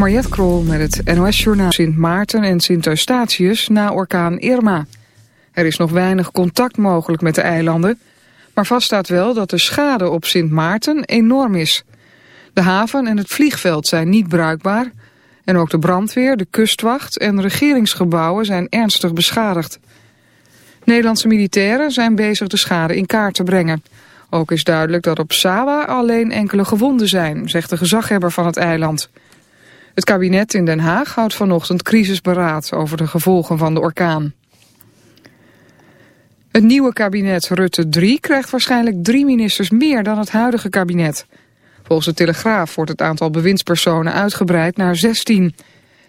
Mariette Krol met het NOS-journaal Sint Maarten en Sint Eustatius na orkaan Irma. Er is nog weinig contact mogelijk met de eilanden, maar vaststaat wel dat de schade op Sint Maarten enorm is. De haven en het vliegveld zijn niet bruikbaar en ook de brandweer, de kustwacht en regeringsgebouwen zijn ernstig beschadigd. Nederlandse militairen zijn bezig de schade in kaart te brengen. Ook is duidelijk dat op Sawa alleen enkele gewonden zijn, zegt de gezaghebber van het eiland. Het kabinet in Den Haag houdt vanochtend crisisberaad over de gevolgen van de orkaan. Het nieuwe kabinet Rutte 3 krijgt waarschijnlijk drie ministers meer dan het huidige kabinet. Volgens de Telegraaf wordt het aantal bewindspersonen uitgebreid naar 16.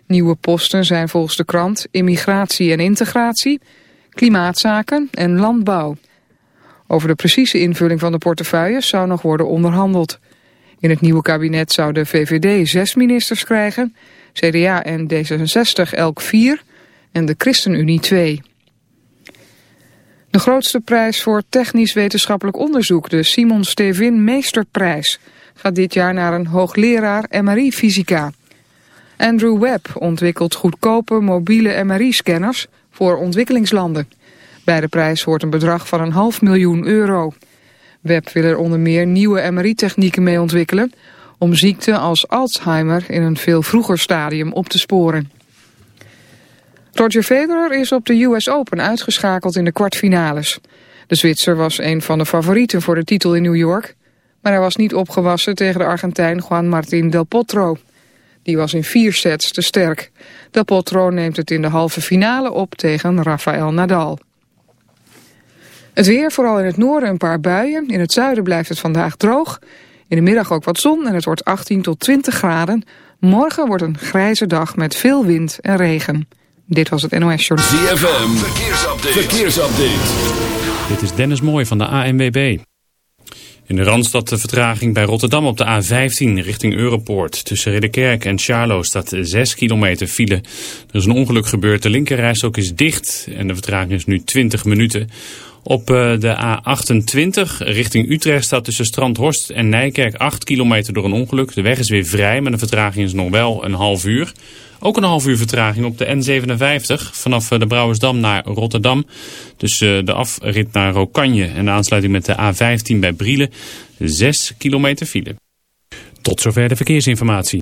Nieuwe posten zijn volgens de krant immigratie en integratie, klimaatzaken en landbouw. Over de precieze invulling van de portefeuilles zou nog worden onderhandeld. In het nieuwe kabinet zou de VVD zes ministers krijgen, CDA en D66 elk vier en de ChristenUnie twee. De grootste prijs voor technisch-wetenschappelijk onderzoek, de Simon Stevin Meesterprijs, gaat dit jaar naar een hoogleraar MRI-fysica. Andrew Webb ontwikkelt goedkope mobiele MRI-scanners voor ontwikkelingslanden. Bij de prijs hoort een bedrag van een half miljoen euro. Webb wil er onder meer nieuwe MRI-technieken mee ontwikkelen... om ziekten als Alzheimer in een veel vroeger stadium op te sporen. Roger Federer is op de US Open uitgeschakeld in de kwartfinales. De Zwitser was een van de favorieten voor de titel in New York... maar hij was niet opgewassen tegen de Argentijn Juan Martín Del Potro. Die was in vier sets te sterk. Del Potro neemt het in de halve finale op tegen Rafael Nadal. Het weer, vooral in het noorden een paar buien. In het zuiden blijft het vandaag droog. In de middag ook wat zon en het wordt 18 tot 20 graden. Morgen wordt een grijze dag met veel wind en regen. Dit was het NOS Journal. ZFM, verkeersupdate. verkeersupdate. Dit is Dennis Mooij van de ANWB. In de Randstad de vertraging bij Rotterdam op de A15 richting Europoort. Tussen Ridderkerk en Charlo staat 6 kilometer file. Er is een ongeluk gebeurd, de linkerrijstok is dicht en de vertraging is nu 20 minuten. Op eh, de A28 richting Utrecht staat tussen Strandhorst en Nijkerk 8 kilometer door een ongeluk. De weg is weer vrij, maar de vertraging is nog wel een half uur. Ook een half uur vertraging op de N57 vanaf eh, de Brouwersdam naar Rotterdam. Dus eh, de afrit naar Rokanje en de aansluiting met de A15 bij Brielen. 6 kilometer file. Tot zover de verkeersinformatie.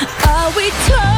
Are we close?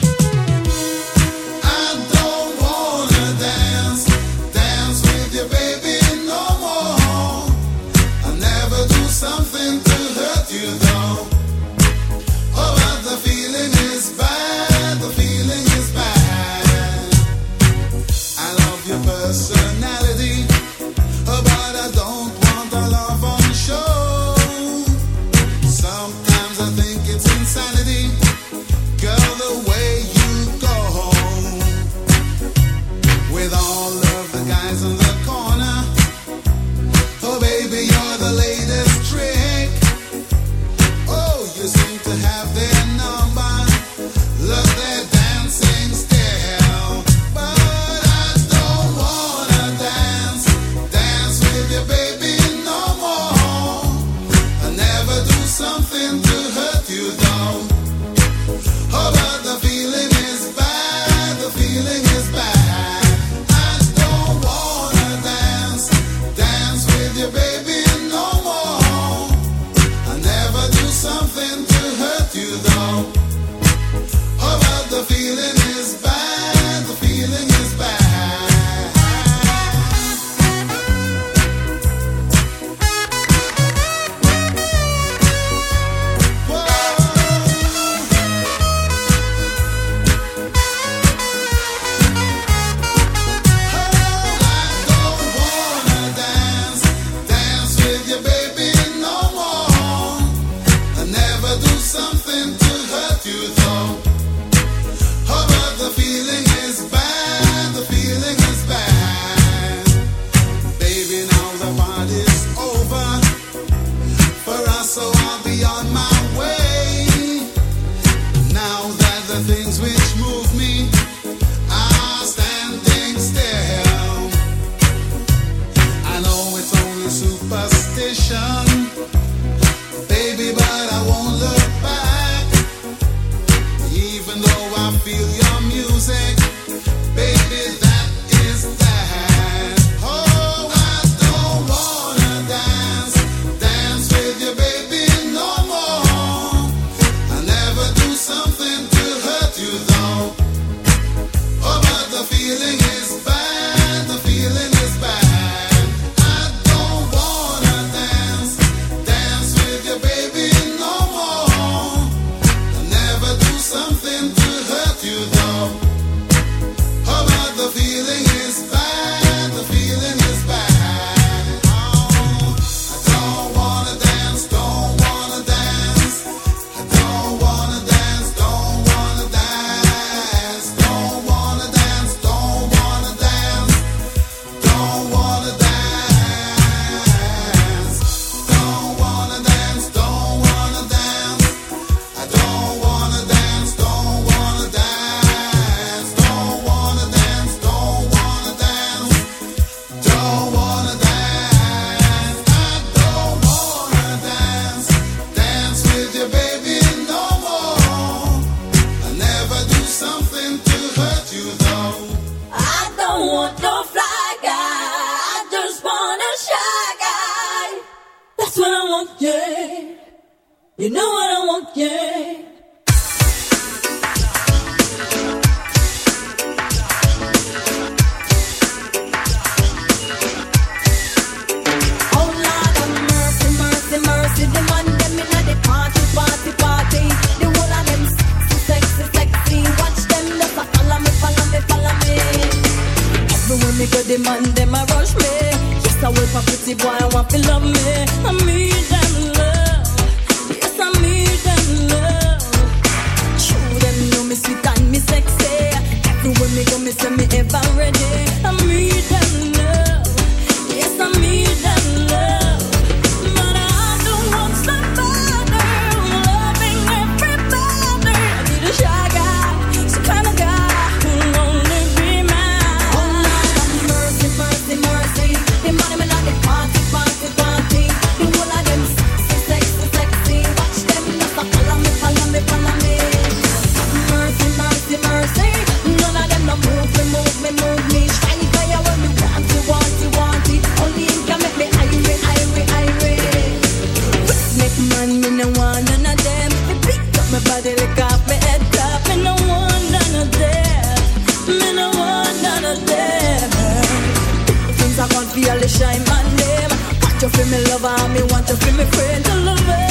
me lover, me want to feel me friend, to love it.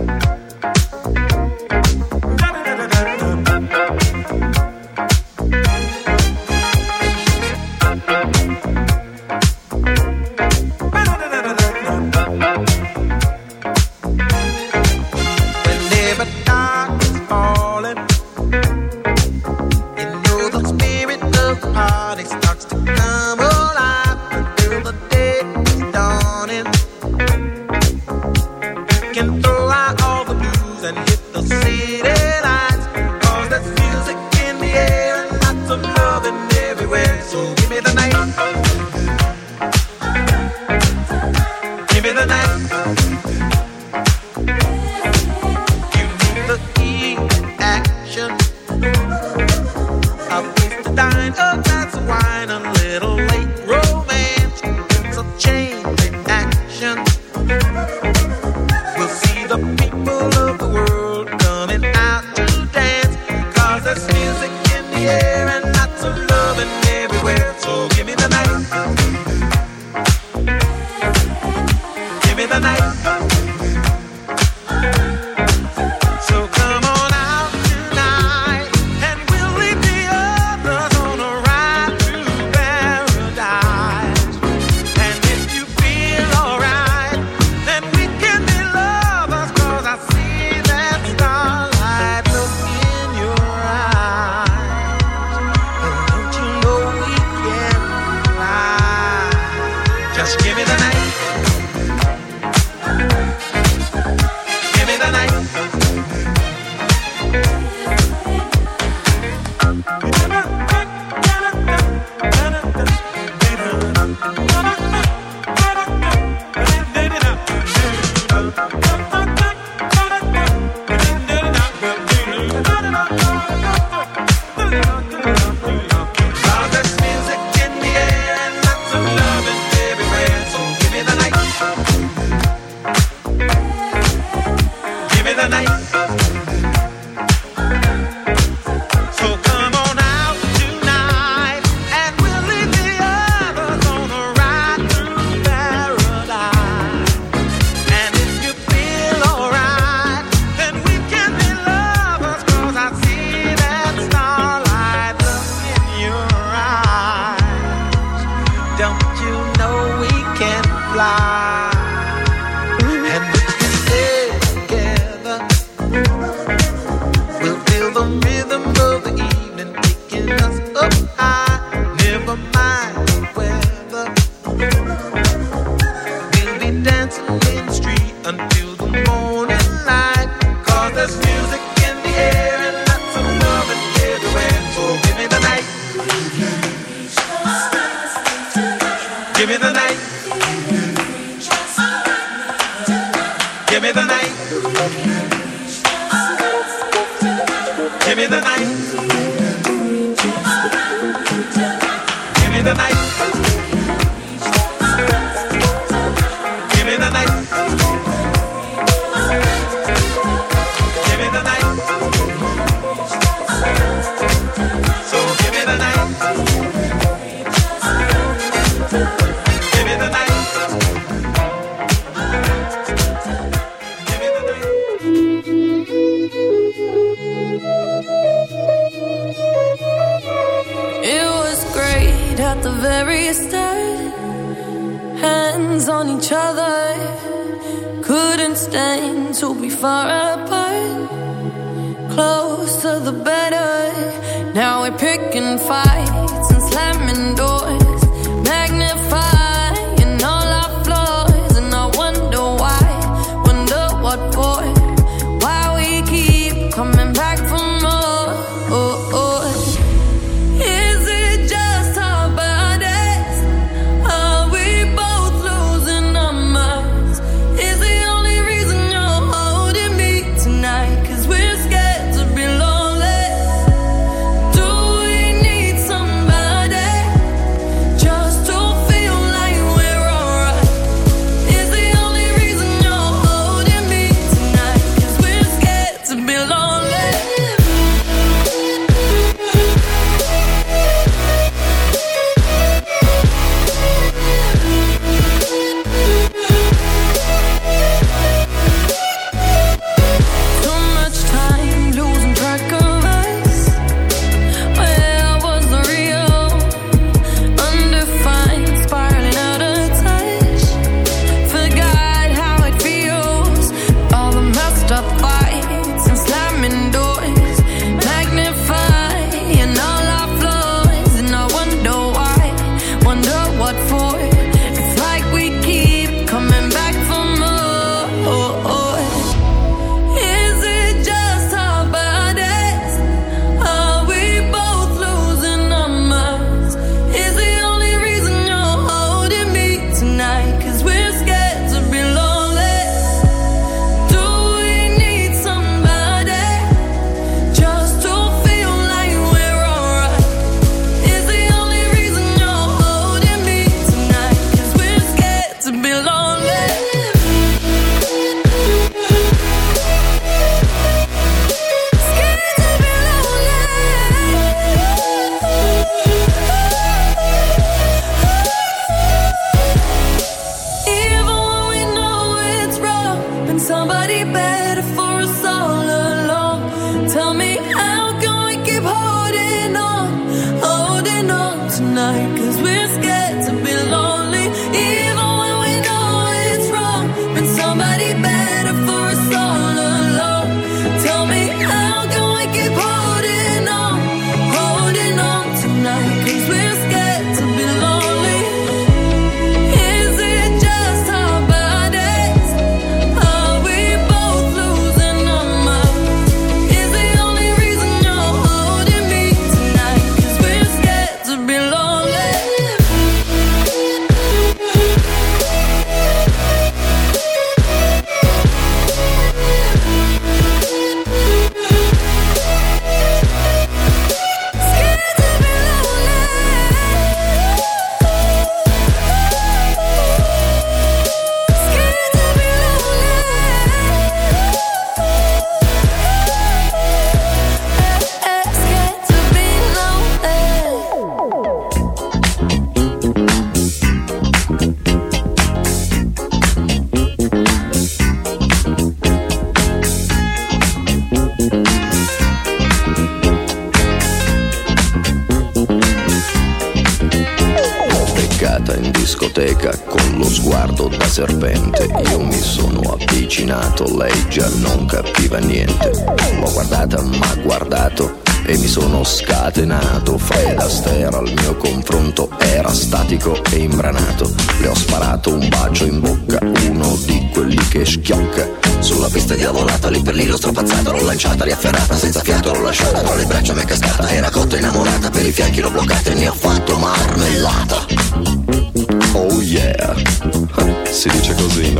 people of the world coming out to dance. Cause there's music in the air.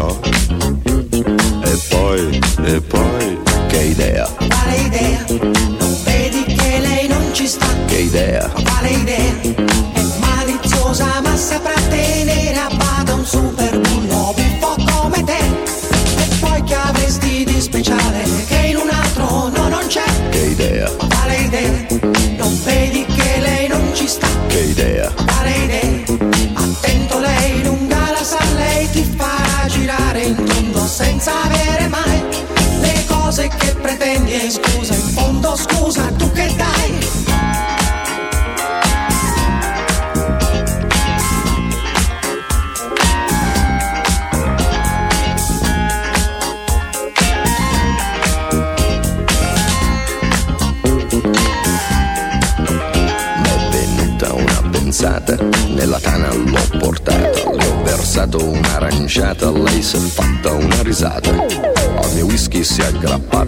Dice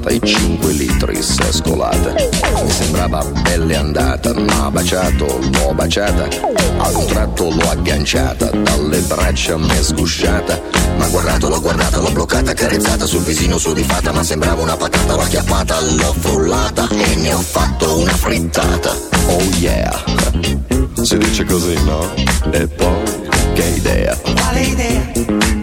45 litri sescolata. Mi sembrava pelle andata, ma baciato, l'ho baciata. A un tratto l'ho agganciata, dalle braccia m'è sgusciata. Ma guardato, l'ho guardata, l'ho bloccata, carezzata sul visino su di fatta. Ma sembrava una patata, l'ho acchiappata, l'ho frullata e ne ho fatto una frittata. Oh yeah! Si dice così, no? E poi, che idea? Quale idea?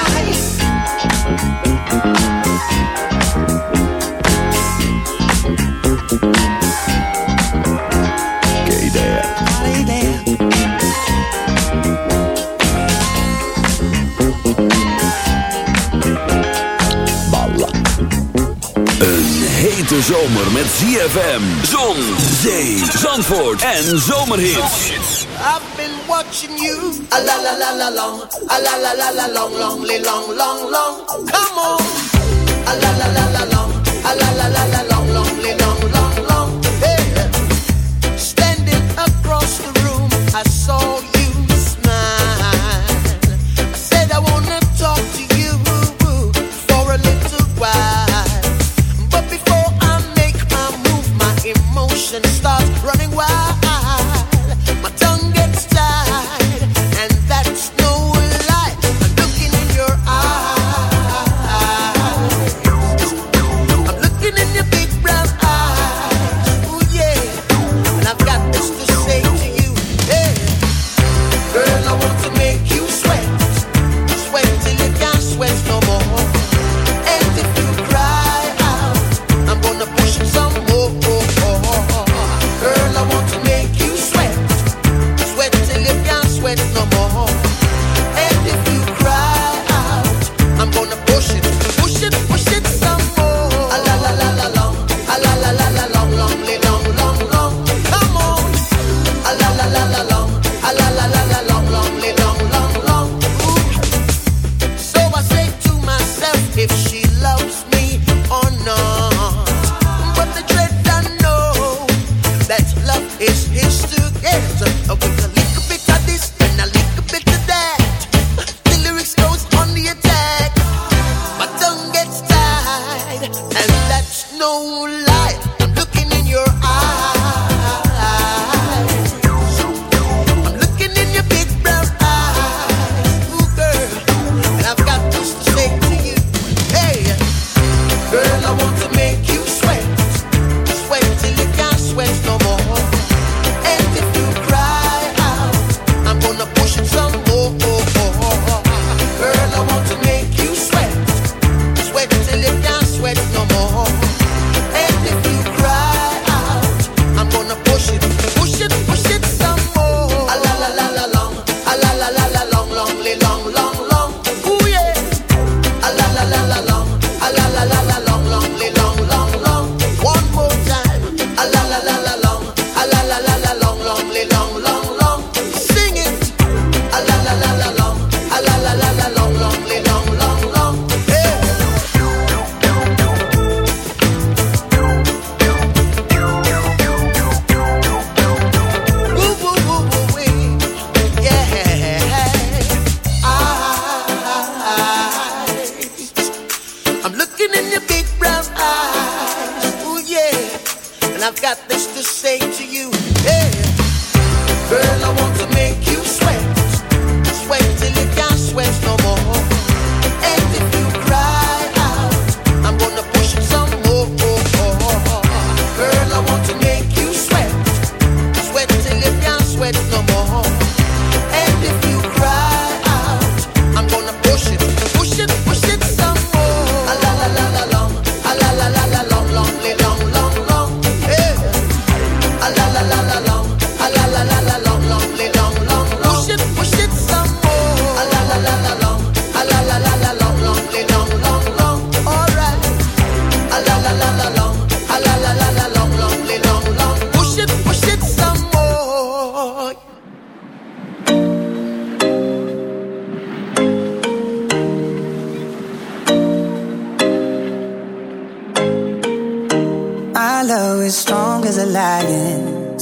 Zomer met ZFM, zon, zee, zandvoort en zomerhits. I've been watching you. A la la la la long. A la la la la long, long, long, long, long. Come on. A la la la la. and that's no lie.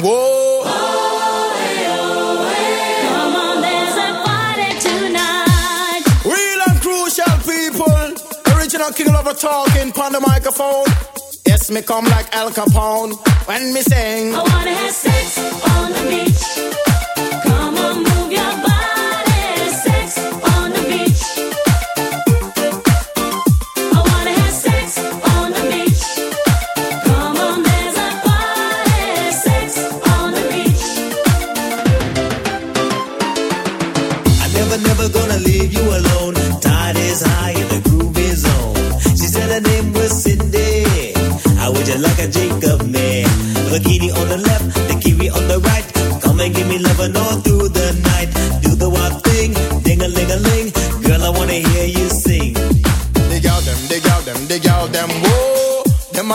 and whoa. Oh, oh. Come on, there's a party tonight. Real and crucial people. Original King talking on the microphone. Yes, me come like Al Capone when me sing. I wanna have sex on the beach.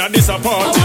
inna this apart.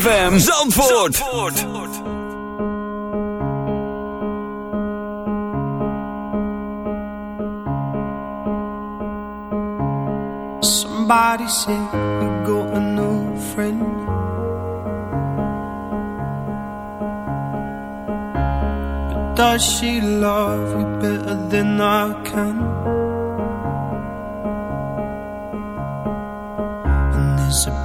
ZFM Zandvoort. Zandvoort. Somebody said you got a new friend. But does she love you better than I can?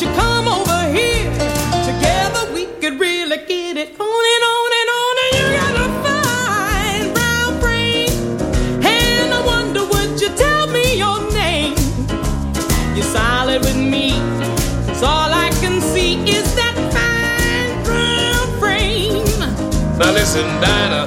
you come over here? Together we could really get it on and on and on. And you got a fine brown frame, and I wonder would you tell me your name? You're solid with me. me, 'cause all I can see is that fine brown frame. Now listen, Dinah,